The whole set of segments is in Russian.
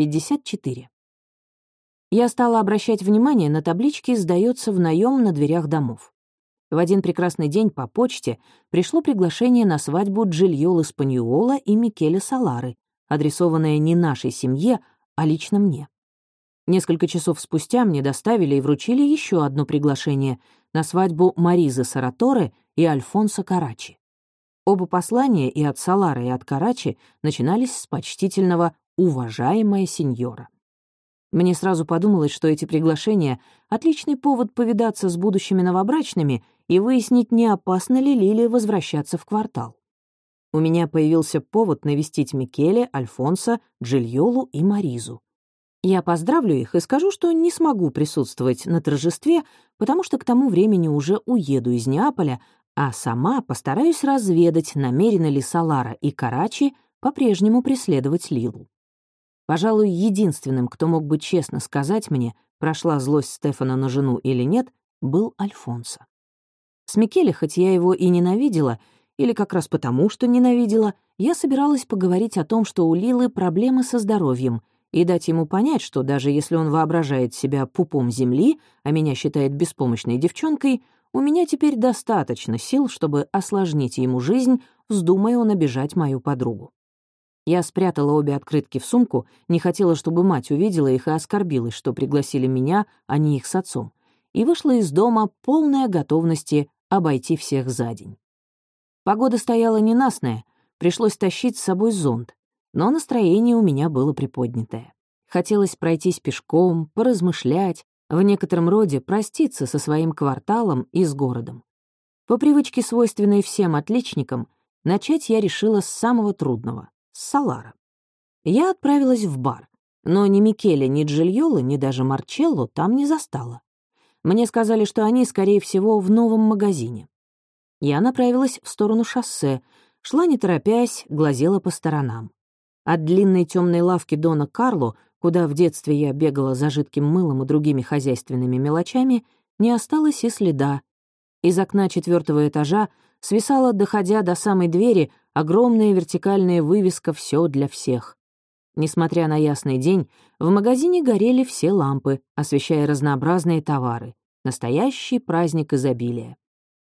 54. Я стала обращать внимание на таблички «Сдается в наем на дверях домов». В один прекрасный день по почте пришло приглашение на свадьбу Джильолы Спаньюола и Микеле Салары, адресованное не нашей семье, а лично мне. Несколько часов спустя мне доставили и вручили еще одно приглашение на свадьбу Маризы Сараторе и Альфонсо Карачи. Оба послания и от Салара, и от Карачи начинались с почтительного «уважаемая сеньора». Мне сразу подумалось, что эти приглашения — отличный повод повидаться с будущими новобрачными и выяснить, не опасно ли Лиле возвращаться в квартал. У меня появился повод навестить Микеле, Альфонса, Джильолу и Маризу. Я поздравлю их и скажу, что не смогу присутствовать на торжестве, потому что к тому времени уже уеду из Неаполя, а сама постараюсь разведать, намерены ли Салара и Карачи по-прежнему преследовать Лилу. Пожалуй, единственным, кто мог бы честно сказать мне, прошла злость Стефана на жену или нет, был Альфонсо. С Микеле, хоть я его и ненавидела, или как раз потому, что ненавидела, я собиралась поговорить о том, что у Лилы проблемы со здоровьем, и дать ему понять, что даже если он воображает себя пупом земли, а меня считает беспомощной девчонкой, у меня теперь достаточно сил, чтобы осложнить ему жизнь, вздумая он обижать мою подругу. Я спрятала обе открытки в сумку, не хотела, чтобы мать увидела их и оскорбилась, что пригласили меня, а не их с отцом, и вышла из дома полная готовности обойти всех за день. Погода стояла ненастная, пришлось тащить с собой зонт, но настроение у меня было приподнятое. Хотелось пройтись пешком, поразмышлять, в некотором роде проститься со своим кварталом и с городом. По привычке, свойственной всем отличникам, начать я решила с самого трудного — с Салара. Я отправилась в бар, но ни Микеле, ни Джильолы, ни даже Марчелло там не застала. Мне сказали, что они, скорее всего, в новом магазине. Я направилась в сторону шоссе, шла не торопясь, глазела по сторонам. От длинной темной лавки Дона Карло, куда в детстве я бегала за жидким мылом и другими хозяйственными мелочами, не осталось и следа. Из окна четвертого этажа свисала, доходя до самой двери, огромная вертикальная вывеска «Все для всех». Несмотря на ясный день, в магазине горели все лампы, освещая разнообразные товары. Настоящий праздник изобилия.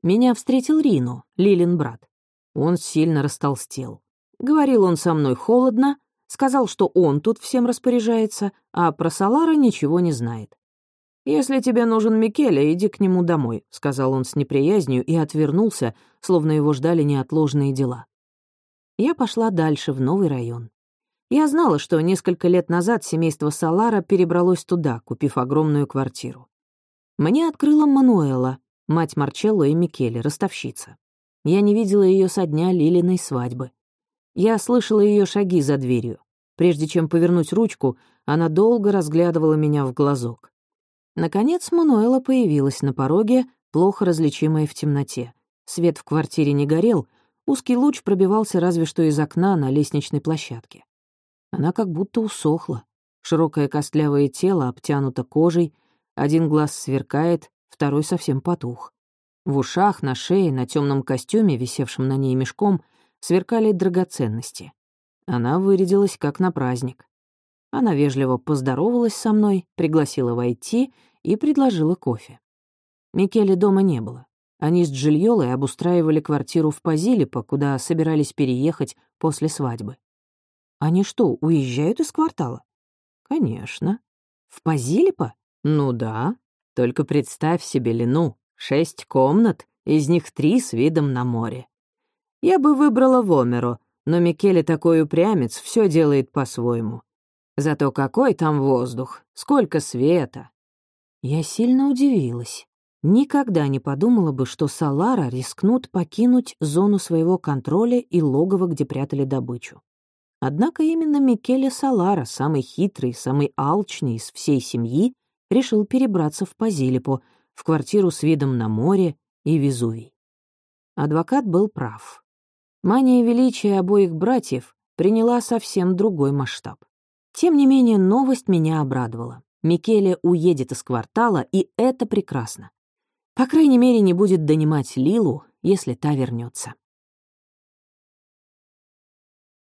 Меня встретил Рино, Лилин брат. Он сильно растолстел. Говорил он со мной холодно, сказал, что он тут всем распоряжается, а про Салара ничего не знает. «Если тебе нужен Микеле, иди к нему домой», — сказал он с неприязнью и отвернулся, словно его ждали неотложные дела. Я пошла дальше, в новый район. Я знала, что несколько лет назад семейство Салара перебралось туда, купив огромную квартиру. Мне открыла Мануэла, мать Марчелло и Микеле, ростовщица. Я не видела ее со дня Лилиной свадьбы. Я слышала ее шаги за дверью. Прежде чем повернуть ручку, она долго разглядывала меня в глазок. Наконец Мануэла появилась на пороге, плохо различимая в темноте. Свет в квартире не горел, узкий луч пробивался разве что из окна на лестничной площадке. Она как будто усохла. Широкое костлявое тело обтянуто кожей, один глаз сверкает, второй совсем потух. В ушах, на шее, на темном костюме, висевшем на ней мешком, сверкали драгоценности. Она вырядилась как на праздник. Она вежливо поздоровалась со мной, пригласила войти и предложила кофе. Микеле дома не было. Они с Джильолой обустраивали квартиру в Пазилипо, куда собирались переехать после свадьбы. Они что, уезжают из квартала? Конечно. В Пазилипо? Ну да. Только представь себе, Лину, шесть комнат, из них три с видом на море. Я бы выбрала Вомеро, но Микеле такой упрямец, все делает по-своему. Зато какой там воздух, сколько света. Я сильно удивилась. Никогда не подумала бы, что Салара рискнут покинуть зону своего контроля и логово, где прятали добычу. Однако именно Микеле Салара, самый хитрый, самый алчный из всей семьи, решил перебраться в Пазилипо, в квартиру с видом на море и Везувий. Адвокат был прав. Мания величия обоих братьев приняла совсем другой масштаб. Тем не менее, новость меня обрадовала. Микеле уедет из квартала, и это прекрасно. По крайней мере, не будет донимать Лилу, если та вернется.